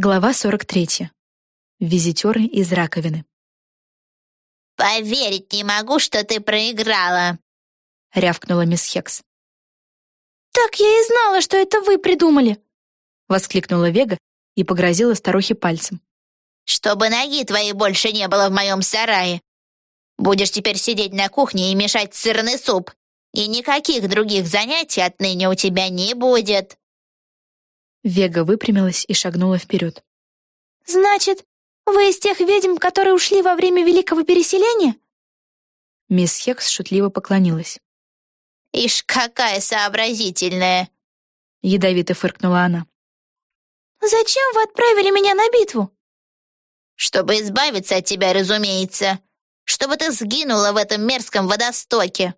Глава 43. Визитеры из раковины. «Поверить не могу, что ты проиграла!» — рявкнула мисс Хекс. «Так я и знала, что это вы придумали!» — воскликнула Вега и погрозила старухе пальцем. «Чтобы ноги твоей больше не было в моем сарае! Будешь теперь сидеть на кухне и мешать сырный суп, и никаких других занятий отныне у тебя не будет!» Вега выпрямилась и шагнула вперед. «Значит, вы из тех ведьм, которые ушли во время Великого Переселения?» Мисс Хекс шутливо поклонилась. «Ишь, какая сообразительная!» Ядовито фыркнула она. «Зачем вы отправили меня на битву?» «Чтобы избавиться от тебя, разумеется. Чтобы ты сгинула в этом мерзком водостоке».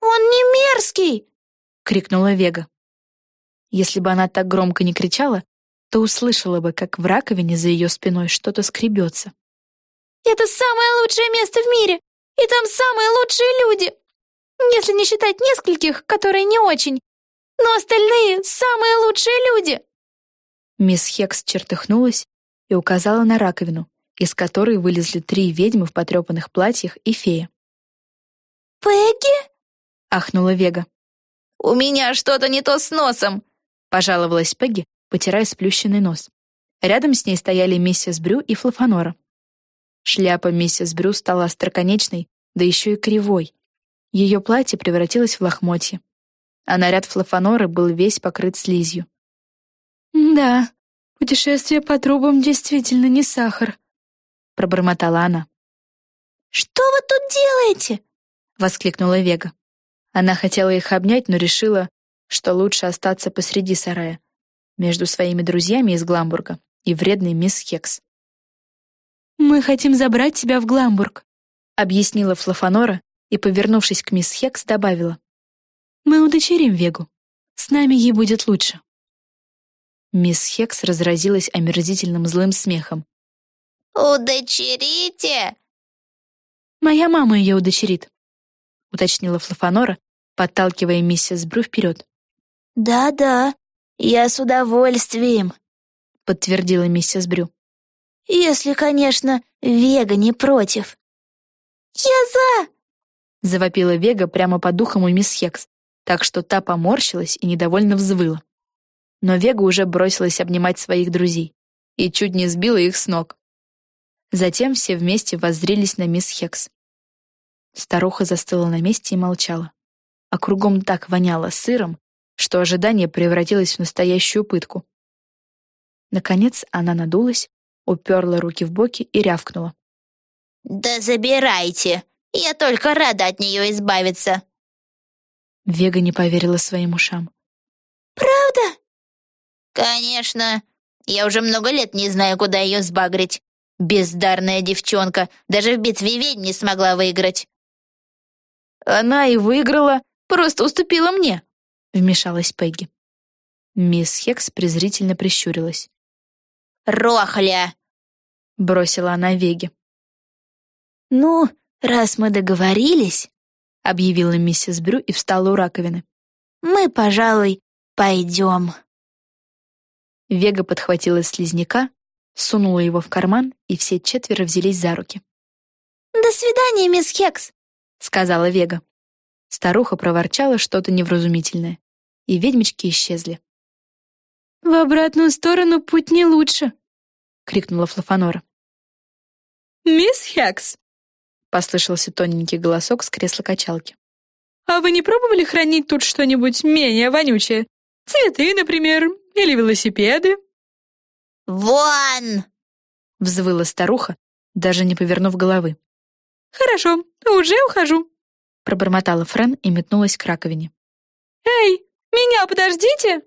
«Он не мерзкий!» — крикнула Вега. Если бы она так громко не кричала, то услышала бы, как в раковине за ее спиной что-то скребется. «Это самое лучшее место в мире, и там самые лучшие люди! Если не считать нескольких, которые не очень, но остальные — самые лучшие люди!» Мисс Хекс чертыхнулась и указала на раковину, из которой вылезли три ведьмы в потрепанных платьях и фея. «Пегги?» — ахнула Вега. «У меня что-то не то с носом!» Пожаловалась Пегги, потирая сплющенный нос. Рядом с ней стояли миссис Брю и Флафанора. Шляпа миссис Брю стала остроконечной, да еще и кривой. Ее платье превратилось в лохмотье, а наряд Флафаноры был весь покрыт слизью. «Да, путешествие по трубам действительно не сахар», — пробормотала она. «Что вы тут делаете?» — воскликнула Вега. Она хотела их обнять, но решила, что лучше остаться посреди сарая, между своими друзьями из Гламбурга и вредной мисс Хекс. «Мы хотим забрать тебя в Гламбург», — объяснила Флафанора и, повернувшись к мисс Хекс, добавила. «Мы удочерим Вегу. С нами ей будет лучше». Мисс Хекс разразилась омерзительным злым смехом. «Удочерите?» «Моя мама ее удочерит», — уточнила Флафанора, подталкивая миссис Брю вперед. «Да-да, я с удовольствием», — подтвердила миссис Брю. «Если, конечно, Вега не против». «Я за!» — завопила Вега прямо по духам у мисс Хекс, так что та поморщилась и недовольно взвыла. Но Вега уже бросилась обнимать своих друзей и чуть не сбила их с ног. Затем все вместе воззрились на мисс Хекс. Старуха застыла на месте и молчала, а кругом так воняло сыром, что ожидание превратилось в настоящую пытку. Наконец она надулась, уперла руки в боки и рявкнула. «Да забирайте! Я только рада от нее избавиться!» Вега не поверила своим ушам. «Правда?» «Конечно! Я уже много лет не знаю, куда ее сбагрить. Бездарная девчонка, даже в битве ведьм не смогла выиграть». «Она и выиграла, просто уступила мне», вмешалась Пегги. Мисс Хекс презрительно прищурилась. «Рохля!» — бросила она Веге. «Ну, раз мы договорились», — объявила миссис Брю и встала у раковины. «Мы, пожалуй, пойдем». Вега подхватила слизняка, сунула его в карман, и все четверо взялись за руки. «До свидания, мисс Хекс», — сказала Вега. Старуха проворчала что-то невразумительное и ведьмочки исчезли. «В обратную сторону путь не лучше», — крикнула Флафанора. «Мисс Хекс!» — послышался тоненький голосок с кресла-качалки. «А вы не пробовали хранить тут что-нибудь менее вонючее? Цветы, например, или велосипеды?» «Вон!» — взвыла старуха, даже не повернув головы. «Хорошо, уже ухожу», — пробормотала Френ и метнулась к раковине. «Эй, меня подождите!»